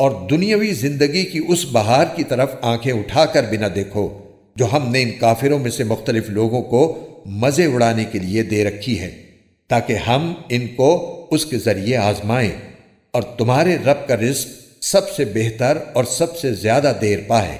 اور دنیاوی زندگی کی اس بہار کی طرف آنکھیں اٹھا کر بنا دیکھو، جو ہم نے ان کافروں میں سے مختلف لوگوں کو مزے اڑانے کے لیے دے رکھی ہے، تاکہ ہم ان کو اس کے ذریعے آزمائیں اور تمہارے رب کا رزق سب سے بہتر اور سب سے زیادہ دیر پائے